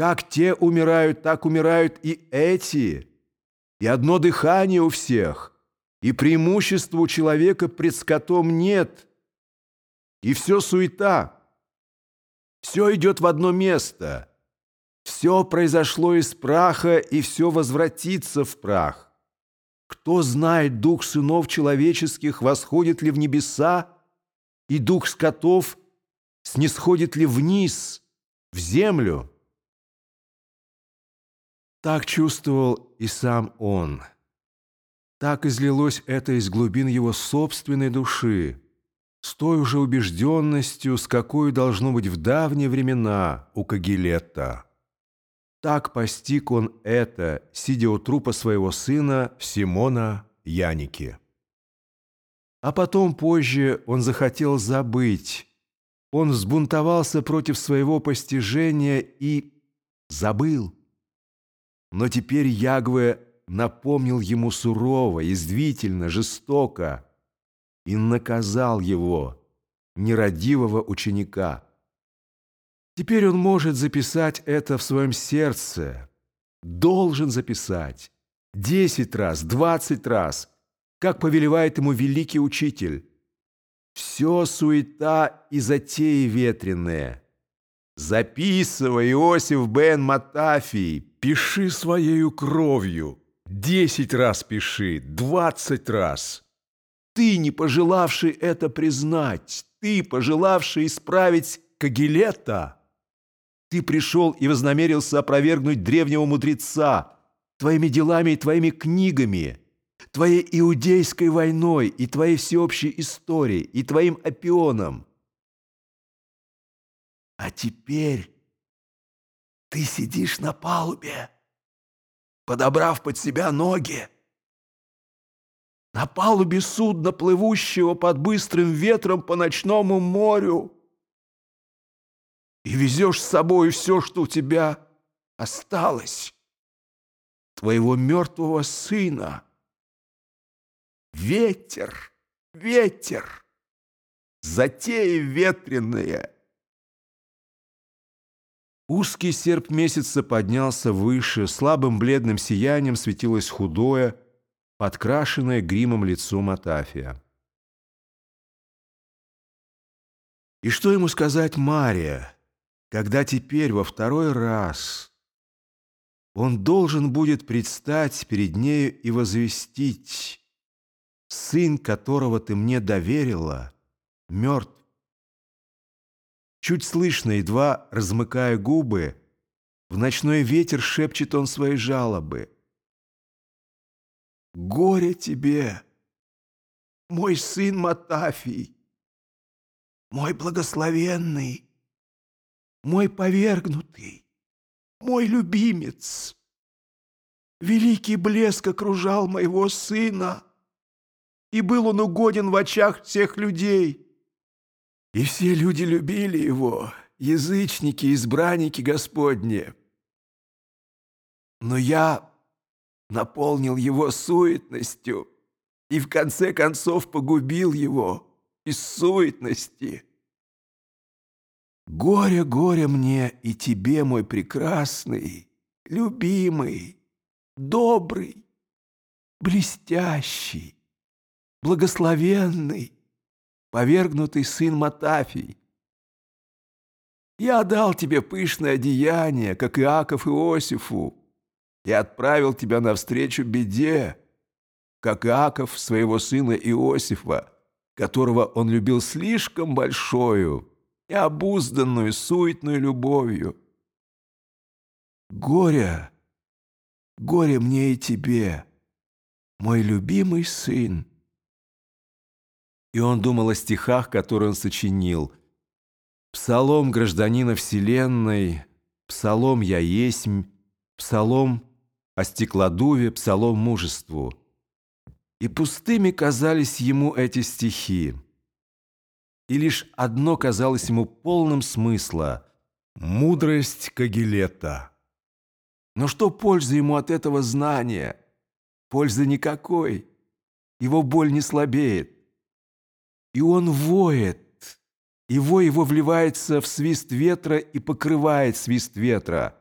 Как те умирают, так умирают и эти. И одно дыхание у всех, и преимущества у человека пред скотом нет. И все суета. Все идет в одно место. Все произошло из праха, и все возвратится в прах. Кто знает, дух сынов человеческих восходит ли в небеса, и дух скотов снисходит ли вниз, в землю? Так чувствовал и сам он. Так излилось это из глубин его собственной души, с той уже убежденностью, с какой должно быть в давние времена у Кагилетта. Так постиг он это, сидя у трупа своего сына Симона Яники. А потом, позже, он захотел забыть. Он взбунтовался против своего постижения и забыл. Но теперь Ягве напомнил ему сурово, язвительно, жестоко и наказал его, нерадивого ученика. Теперь он может записать это в своем сердце, должен записать десять раз, двадцать раз, как повелевает ему великий учитель. Все суета и затеи ветреные. Записывай, Иосиф бен Матафий, пиши своею кровью. Десять раз пиши, двадцать раз. Ты, не пожелавший это признать, ты, пожелавший исправить Кагилета, ты пришел и вознамерился опровергнуть древнего мудреца твоими делами и твоими книгами, твоей иудейской войной и твоей всеобщей историей и твоим опионом. А теперь ты сидишь на палубе, подобрав под себя ноги, на палубе судна, плывущего под быстрым ветром по ночному морю, и везешь с собой все, что у тебя осталось, твоего мертвого сына. Ветер, ветер, затеи ветреные. Узкий серп месяца поднялся выше, слабым бледным сиянием светилось худое, подкрашенное гримом лицо Матафия. И что ему сказать Мария, когда теперь во второй раз он должен будет предстать перед нею и возвестить, «Сын, которого ты мне доверила, мертв». Чуть слышно, едва размыкая губы, в ночной ветер шепчет он свои жалобы – Горе тебе, мой сын Матафий, мой благословенный, мой повергнутый, мой любимец. Великий блеск окружал моего сына, и был он угоден в очах всех людей. И все люди любили его, язычники, избранники Господни. Но я наполнил его суетностью и в конце концов погубил его из суетности. Горе, горе мне и тебе, мой прекрасный, любимый, добрый, блестящий, благословенный, повергнутый сын Матафий. Я дал тебе пышное одеяние, как Иаков Иосифу, и отправил тебя навстречу беде, как Иаков своего сына Иосифа, которого он любил слишком большою и обузданную суетную любовью. Горе, горе мне и тебе, мой любимый сын. И он думал о стихах, которые он сочинил. Псалом гражданина Вселенной, псалом «Я есмь», псалом о стеклодуве, псалом мужеству. И пустыми казались ему эти стихи. И лишь одно казалось ему полным смысла — мудрость Кагилета. Но что пользы ему от этого знания? Пользы никакой. Его боль не слабеет. И он воет. Вой его вливается в свист ветра и покрывает свист ветра —